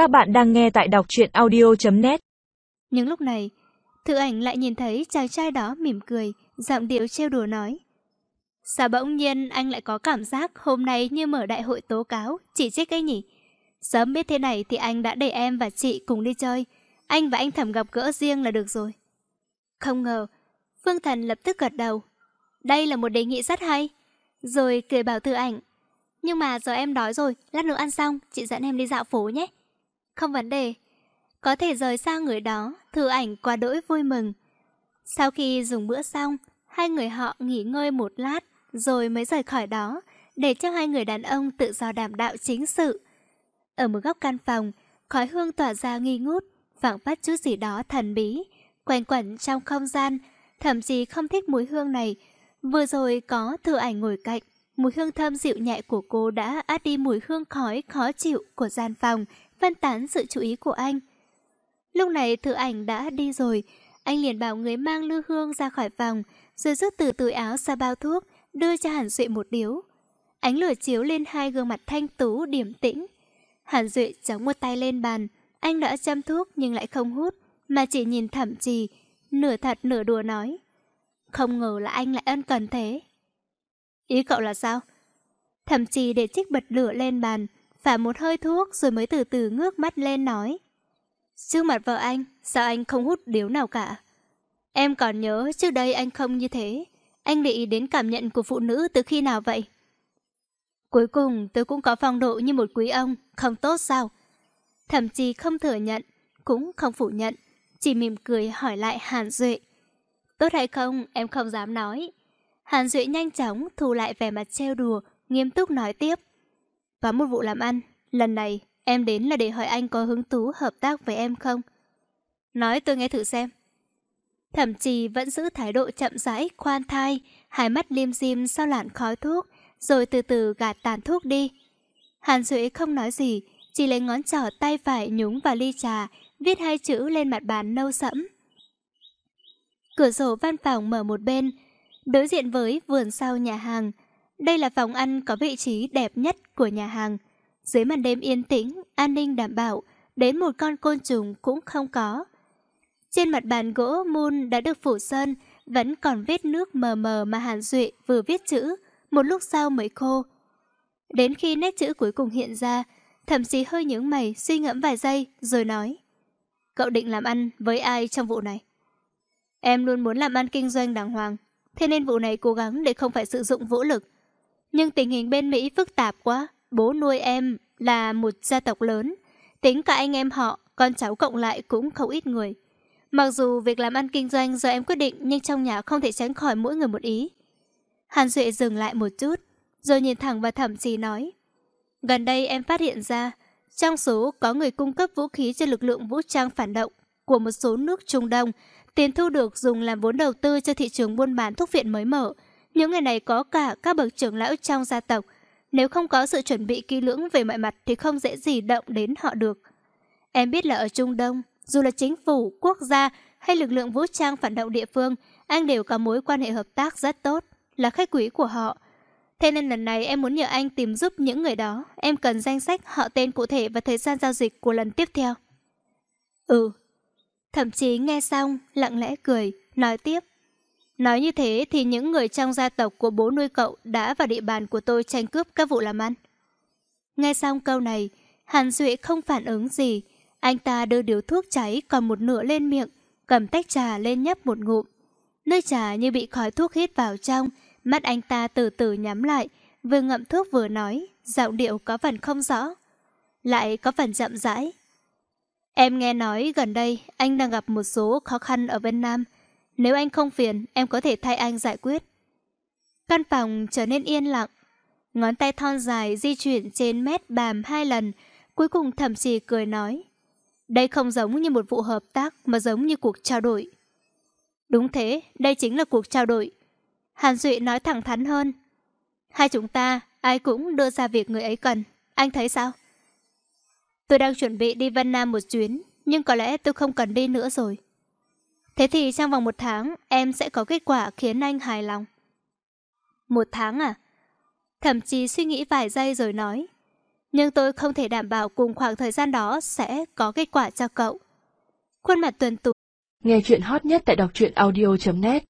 Các bạn đang nghe tại đọc truyện audio.net Nhưng lúc này, Thư ảnh lại nhìn thấy chàng trai đó mỉm cười, giọng điệu trêu đùa nói. Sao bỗng nhiên anh lại có cảm giác hôm nay như mở đại hội tố cáo, chỉ trích ấy nhỉ? Sớm biết thế này thì anh đã để em và chị cùng đi chơi. Anh và anh thầm gặp gỡ riêng là được rồi. Không ngờ, Phương Thần lập tức gật đầu. Đây là một đề nghị rất hay. Rồi cười bảo Thư ảnh. Nhưng mà giờ em đói rồi, lát nữa ăn xong, chị dẫn em đi dạo phố nhé. Không vấn đề. Có thể rời xa người đó, Thư ảnh qua đỗi vui mừng. Sau khi dùng bữa xong, hai người họ nghỉ ngơi một lát, rồi mới rời khỏi đó, để cho hai người đàn ông tự do đảm đạo chính sự. Ở một góc căn phòng, khói hương tỏa ra nghi ngút, phảng phất chút gì đó thần bí, quanh quẩn trong không gian, thậm chí không thích mùi hương này. Vừa rồi có thư ảnh ngồi cạnh, mùi hương thơm dịu nhẹ của cô đã át đi mùi hương khói khó chịu của gian phòng, phân tán sự chú ý của anh. Lúc này thử ảnh đã đi rồi, anh liền bảo người mang lư hương ra khỏi phòng, rồi rút từ túi áo ra bao thuốc, đưa cho Hàn Duệ một điếu. Ánh lửa chiếu lên hai gương mặt thanh tú điềm tĩnh. Hàn Duệ chống một tay lên bàn, anh đã chăm thuốc nhưng lại không hút, mà chỉ nhìn thẩm trì, nửa thật nửa đùa nói. Không ngờ là anh lại ân cần thế. Ý cậu là sao? Thẩm trì để chiếc bật lửa lên bàn, phả một hơi thuốc rồi mới từ từ ngước mắt lên nói. Trước mặt vợ anh, sao anh không hút điếu nào cả? Em còn nhớ trước đây anh không như thế. Anh để ý đến cảm nhận của phụ nữ từ khi nào vậy? Cuối cùng tôi cũng có phong độ như một quý ông, không tốt sao? Thậm chí không thừa nhận, cũng không phủ nhận, chỉ mỉm cười hỏi lại Hàn Duệ. Tốt hay không, em không dám nói. Hàn Duệ nhanh chóng thu lại vẻ mặt treo đùa, nghiêm túc nói tiếp và một vụ làm ăn, lần này em đến là để hỏi anh có hứng thú hợp tác với em không? Nói tôi nghe thử xem. Thậm chí vẫn giữ thái độ chậm rãi, khoan thai, hai mắt liêm diêm sau làn khói thuốc, rồi từ từ gạt tàn thuốc đi. Hàn Duệ không nói gì, chỉ lấy ngón trỏ tay phải nhúng vào ly trà, viết hai chữ lên mặt bàn nâu sẫm. Cửa sổ văn phòng mở một bên, đối diện với vườn sau nhà hàng. Đây là phòng ăn có vị trí đẹp nhất của nhà hàng. Dưới màn đêm yên tĩnh, an ninh đảm bảo, đến một con côn trùng cũng không có. Trên mặt bàn gỗ mun đã được phủ sơn, vẫn còn vết nước mờ mờ mà Hàn Duệ vừa viết chữ, một lúc sau mới khô. Đến khi nét chữ cuối cùng hiện ra, thậm chí hơi nhướng mày suy ngẫm vài giây rồi nói Cậu định làm ăn với ai trong vụ này? Em luôn muốn làm ăn kinh doanh đàng hoàng, thế nên vụ này cố gắng để không phải sử dụng vũ lực. Nhưng tình hình bên Mỹ phức tạp quá, bố nuôi em là một gia tộc lớn, tính cả anh em họ, con cháu cộng lại cũng không ít người. Mặc dù việc làm ăn kinh doanh do em quyết định nhưng trong nhà không thể tránh khỏi mỗi người một ý. Hàn Duệ dừng lại một chút, rồi nhìn thẳng vào thẩm trì nói. Gần đây em phát hiện ra, trong số có người cung cấp vũ khí cho lực lượng vũ trang phản động của một số nước Trung Đông, tiền thu được dùng làm vốn đầu tư cho thị trường buôn bán thuốc viện mới mở. Những người này có cả các bậc trưởng lão trong gia tộc. Nếu không có sự chuẩn bị kỹ lưỡng về mọi mặt thì không dễ gì động đến họ được. Em biết là ở Trung Đông, dù là chính phủ, quốc gia hay lực lượng vũ trang phản động địa phương, anh đều có mối quan hệ hợp tác rất tốt, là khách quý của họ. Thế nên lần này em muốn nhờ anh tìm giúp những người đó. Em cần danh sách họ tên cụ thể và thời gian giao dịch của lần tiếp theo. Ừ. Thậm chí nghe xong, lặng lẽ cười, nói tiếp. Nói như thế thì những người trong gia tộc của bố nuôi cậu đã vào địa bàn của tôi tranh cướp các vụ làm ăn. Nghe xong câu này, Hàn Duệ không phản ứng gì. Anh ta đưa điếu thuốc cháy còn một nửa lên miệng, cầm tách trà lên nhấp một ngụm. Nơi trà như bị khói thuốc hít vào trong, mắt anh ta từ từ nhắm lại, vừa ngậm thuốc vừa nói, giọng điệu có phần không rõ. Lại có phần chậm rãi. Em nghe nói gần đây anh đang gặp một số khó khăn ở bên Nam. Nếu anh không phiền, em có thể thay anh giải quyết. Căn phòng trở nên yên lặng. Ngón tay thon dài di chuyển trên mét bàm hai lần, cuối cùng thậm chí cười nói. Đây không giống như một vụ hợp tác mà giống như cuộc trao đổi. Đúng thế, đây chính là cuộc trao đổi. Hàn Duy nói thẳng thắn hơn. Hai chúng ta, ai cũng đưa ra việc người ấy cần. Anh thấy sao? Tôi đang chuẩn bị đi Vân Nam một chuyến, nhưng có lẽ tôi không cần đi nữa rồi. Thế thì trong vòng một tháng, em sẽ có kết quả khiến anh hài lòng. Một tháng à? Thậm chí suy nghĩ vài giây rồi nói. Nhưng tôi không thể đảm bảo cùng khoảng thời gian đó sẽ có kết quả cho cậu. Khuôn mặt tuần tụ. Nghe chuyện hot nhất tại đọc truyện audio.net